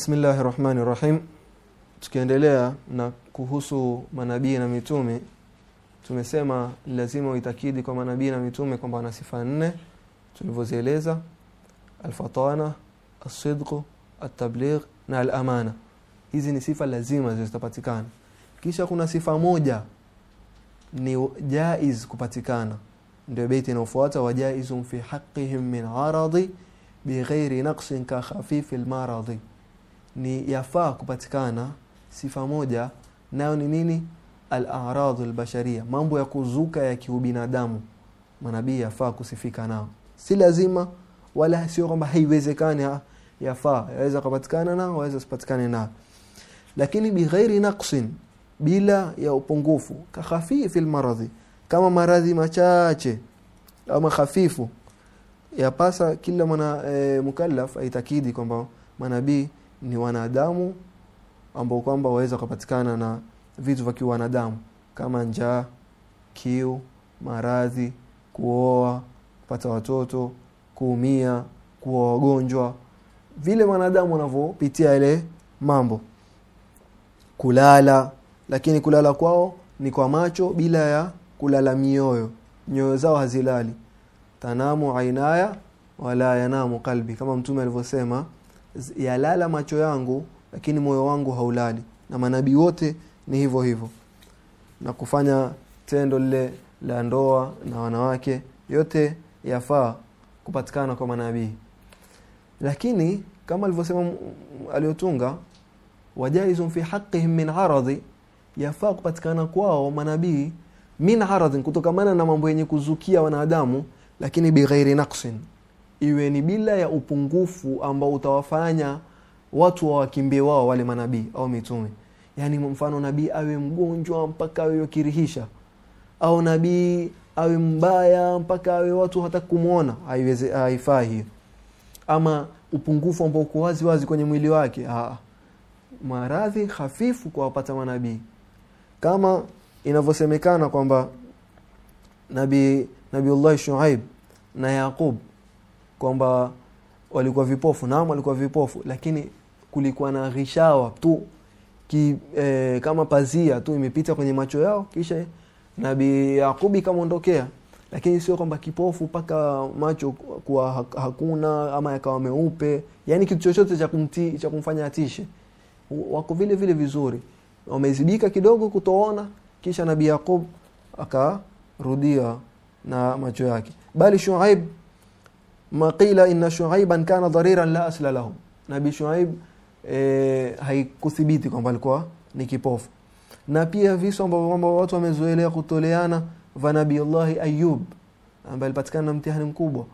bismillahi rahmani rahim tukiendelea na kuhusu manabii na mitume tumesema lazima uitakidi kwa manabii na mitume kwamba wana sifa nne tulivyozieleza. Alfatana alsidqu altabligh na alamana. Hizi ni sifa lazima zitapatikana. Kisha kuna sifa moja ni jaiz kupatikana. Ndio beiti inayofuata wajaizun fi haqqihim min aradi bighairi naqsin ka khafifil lmaradi ni yafaa kupatikana sifa moja nayo ni nini? Al-a'radu al-basharia mambo ya kuzuka ya kiubinadamu manabii yafaa kusifika nao. Si lazima wala sio kwamba haiwezekani yafaa. Yaweza kupatikana nao waweza sipatikane nao. Lakini bighairi naqsin bila ya upungufu ka khafifi al-maradhi kama maradhi machache ama hafifu yapasa kila mwana e, mukallaf aitakidi kwamba manabii ni wanadamu ambao kwamba waweza kupatikana na vitu vya kiwanadamu kama njaa, kiu, maradhi, kuoa, kupata watoto, kuumia, kuwa wagonjwa, vile wanadamu wanavyopitia ile mambo. Kulala, lakini kulala kwao ni kwa macho bila ya kulala mioyo. Nyoyo zao hazilali. Tanamu ainaya wala yanamu kalbi, kama Mtume alivyosema, yalala macho yangu lakini moyo wangu haulali. Na manabii wote ni hivyo hivyo, na kufanya tendo lile la ndoa na wanawake, yote yafaa kupatikana kwa manabii. Lakini kama alivyosema aliyotunga, wajaizun fi haqqihim min aradhi, yafaa kupatikana kwao manabii min aradhi kutokamana na mambo yenye kuzukia wanadamu, lakini bighairi naqsin, iwe ni bila ya upungufu ambao utawafanya watu wawakimbie wao wale manabii au mitume. Yaani mfano nabii awe mgonjwa mpaka awe yokirihisha au nabii awe mbaya mpaka awe watu hata kumwona haifai hiyo. Ama upungufu ambao uko wazi wazi kwenye mwili wake maradhi hafifu kwa wapata manabii. Kama inavyosemekana kwamba nabii nabiullahi shuaib na yaqub kwamba walikuwa vipofu. Naam walikuwa vipofu lakini kulikuwa na ghishawa tu. Ki, e, kama pazia tu imepita kwenye macho yao kisha nabii Yakubi kamaondokea lakini sio kwamba kipofu mpaka macho kuwa hakuna ama yakawa meupe. Yani kitu chochote cha kumti, cha kumfanya atishe. Wako vile vile vizuri. Wamezidika kidogo kutoona kisha nabii yaqub akarudia na macho yake. Bali shuaib maqila inna shuaiban kana dhariran la asla lahum. Nabi shuaib e, haikuthibiti kwamba alikuwa ni kipofu. Na pia viso ambavyo watu wamezoelea kutoleana va nabiullahi ayub ambaye alipatikana na mtihani mkubwa.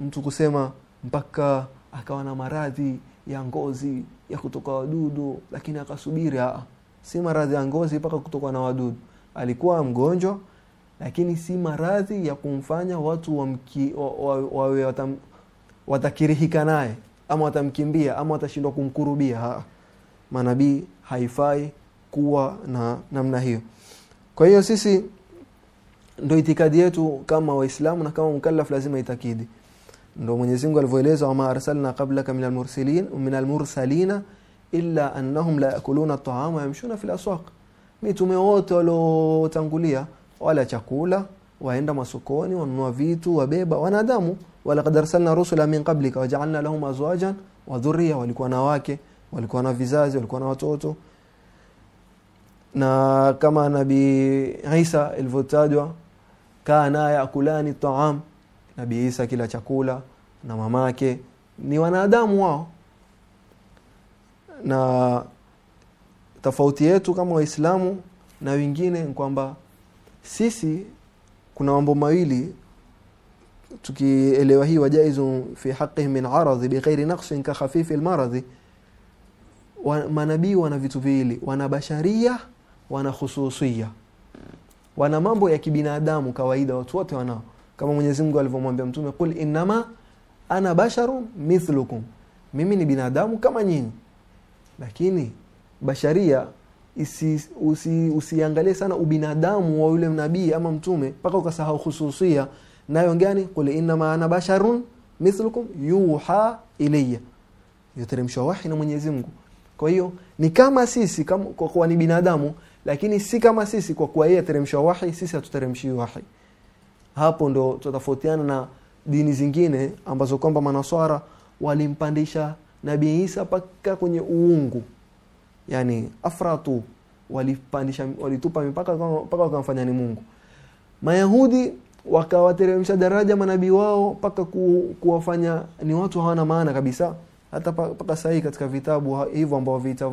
Mtu kusema mpaka akawa na maradhi ya ngozi ya kutoka wadudu lakini akasubiri si maradhi ya ngozi mpaka kutoka na wadudu. Alikuwa mgonjwa lakini si maradhi ya kumfanya watu wawe wa, wa, watam, watakirihika naye ama watamkimbia ama watashindwa kumkurubia. Manabii haifai kuwa na namna hiyo. Kwa hiyo sisi ndo itikadi yetu kama waislamu na kama mukallaf lazima itakidi. Ndo mwenyezi Mungu alivyoeleza wama arsalna qablaka min almursalin min almursalina illa annahum la yakuluna at-ta'ama wa yamshuna fil aswaq. Mitume wote waliotangulia wala chakula waenda masokoni wanunua vitu wabeba wanadamu. Walaqad arsalna rusula min qablika waja'alna lahum azwajan wa dhurriya walikuwa na wake walikuwa na vizazi walikuwa na watoto. Na kama nabii Isa ilivyotajwa kana yakulani taam. Nabii Isa kila chakula na mamake ni wanadamu wao. Na tofauti yetu kama waislamu na wengine kwamba sisi kuna mambo mawili tukielewa hii wajaizu fi haqqihi min aradhi bighairi naqsin ka khafifi almaradhi. Wa, manabii wana vitu viwili wana basharia wana khususia wana mambo ya kibinadamu kawaida watu wote wanao. Kama Mwenyezi Mungu alivyomwambia mtume qul innama ana basharu mithlukum. Mimi ni binadamu kama nyinyi. Lakini basharia usi, usiangalie sana ubinadamu wa yule nabii ama mtume mpaka ukasahau khususia nayo gani qul innama ana basharun mithlukum yuha ilayya. Yoteremshwa wahi na Mwenyezi Mungu. Kwa hiyo ni kama sisi kama, kwa kuwa ni binadamu lakini si kama sisi kwa kuwa yeye ateremshwa wahi sisi hatuteremshiwi wahi. Hapo ndo tutafautiana na dini zingine ambazo kwamba manaswara walimpandisha nabii Isa mpaka kwenye uungu yani afratu walipandisha walitupa mipaka mpaka wakamfanya ni Mungu. Mayahudi wakawateremsha daraja manabii wao mpaka ku, kuwafanya ni watu hawana maana kabisa. Hata mpaka sahii katika vitabu hivyo ambao vita,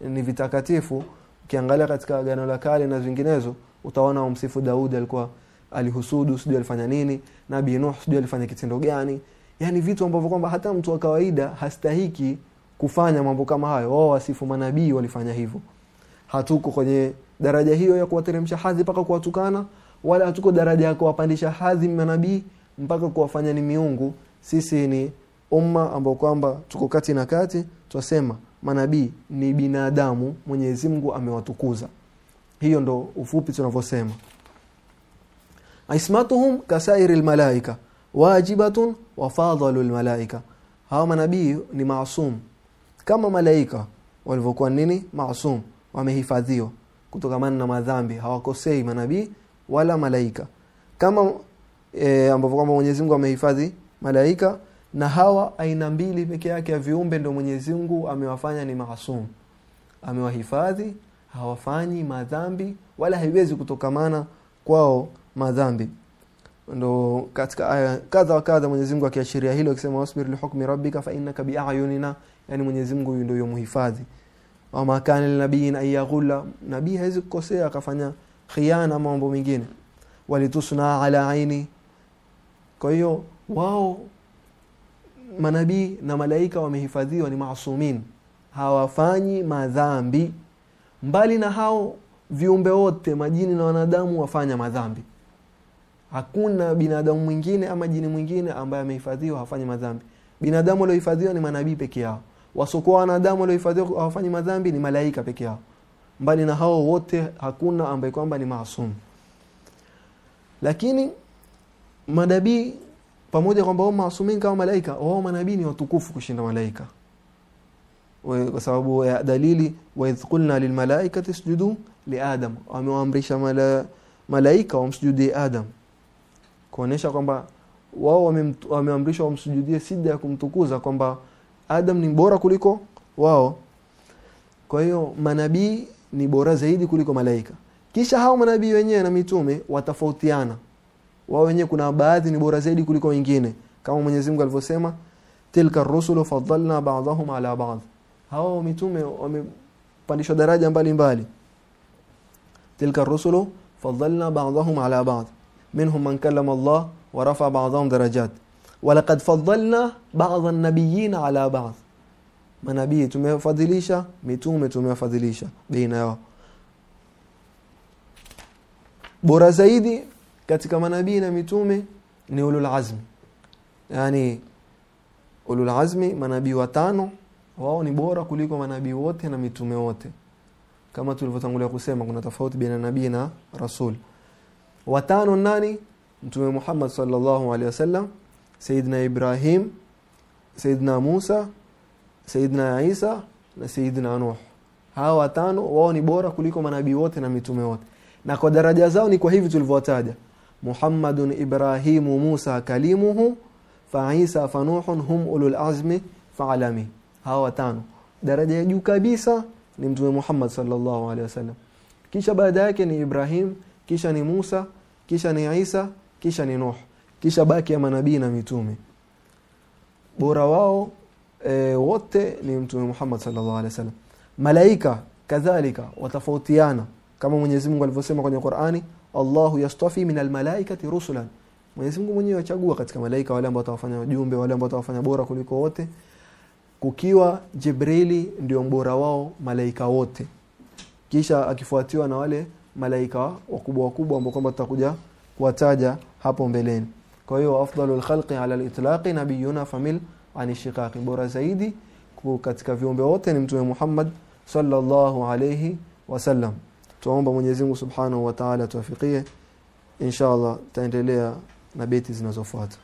ni vitakatifu ukiangalia katika agano la kale na zinginezo utaona msifu Daudi alikuwa alihusudu sijui alifanya nini nabii Nuh sijui alifanya kitendo gani. Yani vitu ambavyo kwamba hata mtu wa kawaida hastahiki kufanya mambo kama hayo. Wao wasifu manabii walifanya hivyo. Hatuko kwenye daraja hiyo ya kuwateremsha hadhi mpaka kuwatukana wala hatuko daraja ya kuwapandisha hadhi manabii mpaka kuwafanya ni miungu. Sisi ni umma ambao kwamba tuko kati na kati twasema manabii ni binadamu Mwenyezi Mungu amewatukuza. Hiyo ndo ufupi tunavyosema. Ismatuhum kasairi almalaika wajibatun wa fadalu almalaika. Hawa manabii ni maasum kama malaika walivyokuwa nini? Masum wamehifadhiwa kutokamana na madhambi. Hawakosei manabii wala malaika. Kama e, ambavyo kwamba Mwenyezi Mungu amehifadhi malaika na hawa aina mbili peke yake ya viumbe ndio Mwenyezi Mungu amewafanya ni maasum amewahifadhi hawafanyi madhambi wala haiwezi kutokamana kwao madhambi. Ndo katika aya kadha wa kadha Mwenyezi Mungu akiashiria hilo akisema wasbir lihukmi rabbika fa innaka bi a'yunina yani Mwenyezi Mungu ndio yomhifadhi wa makana linabiyin an yaghula nabii hawezi kukosea akafanya khiana mambo mengine. Walitusna ala aini. Kwa hiyo wao manabii na malaika wamehifadhiwa ni maasumin hawafanyi madhambi. Mbali na hao viumbe wote majini na wanadamu wafanya madhambi. Hakuna binadamu mwingine ama jini mwingine ambaye amehifadhiwa hafanyi madhambi. Binadamu waliohifadhiwa ni manabii peke yao wasokuwa wanadamu waliohifadhiwa hawafanyi madhambi ni malaika peke yao. Mbali na hao wote hakuna ambaye kwamba ni maasum. Lakini manabii pamoja kwamba wao maasumin kama malaika wao manabii ni watukufu kushinda malaika. Kwa sababu ya dalili wa idh qulna lilmalaikati isjudu liadam wamewaamrisha mala, malaika wamsujudie adam. Kuonesha kwamba wao wameamrishwa wamsujudie sida ya kumtukuza kwamba adam ni bora kuliko wao. Kwa hiyo manabii ni bora zaidi kuliko malaika. Kisha hao manabii wenyewe na mitume watafautiana. Wao wenyewe kuna baadhi ni bora zaidi kuliko wengine. Kama Mwenyezi Mungu alivyosema tilka rusulu faddalna ba'dahum ala ba'd. Hao mitume wamepandishwa daraja mbalimbali. Tilka rusulu faddalna ba'dahum ala ba'd. Minhum man kallama Allah wa rafa ba'dahum darajat walaqad faddalna ba'dha an-nabiyyin ala ba'd. Manabii tumewafadhilisha mitume tumewafadhilisha baina yao. Bora zaidi katika manabii na mitume ni ulul azmi. Yani ulul azmi manabii watano wao ni bora kuliko manabii wote na mitume wote. Kama tulivyotangulia kusema kuna tofauti baina nabii na rasul. Watano nani? Mtume Muhammad sallallahu alaihi wasallam Sayyidina Ibrahim Sayyidina Musa Sayyidina Isa na Sayyidina Nuh hawa watano wao ni bora kuliko manabii wote na mitume wote na kwa daraja zao ni kwa hivi tulivyotaja Muhammadun Ibrahimu Musa kalimuhu fa Isa fa Nuhun hum ulul azmi fa'alami hawa watano daraja ya juu kabisa ni mtume Muhammad sallallahu alaihi wasallam kisha baada yake ni Ibrahim kisha ni Musa kisha ni Isa kisha ni Nuh kisha baki ya manabii na mitume. Bora wao e, wote ni mtume Muhammad sallallahu alaihi wasallam. Malaika kadhalika watafautiana. Kama Mwenyezi Mungu alivyosema kwenye Qur'ani Allahu yastafi min almalaikati rusulan. Mwenyezi Mungu mwenyewe achagua katika malaika wale ambao watawafanya wajumbe wale ambao watawafanya bora kuliko wote. Kukiwa Jibrili ndio mbora wao malaika wote. Kisha akifuatiwa na wale malaika wakubwa wakubwa ambao kwamba tutakuja kuwataja hapo mbeleni kwa hiyo afdalul khalqi ala al-itlaqi nabiyuna famil ani shiqaqi. Bora zaidi katika viumbe wote ni mtume Muhammad sallallahu alayhi wasallam tuomba Mwenyezi Mungu Subhanahu wa Ta'ala tuwafikie inshallah taendelea na beti zinazofuata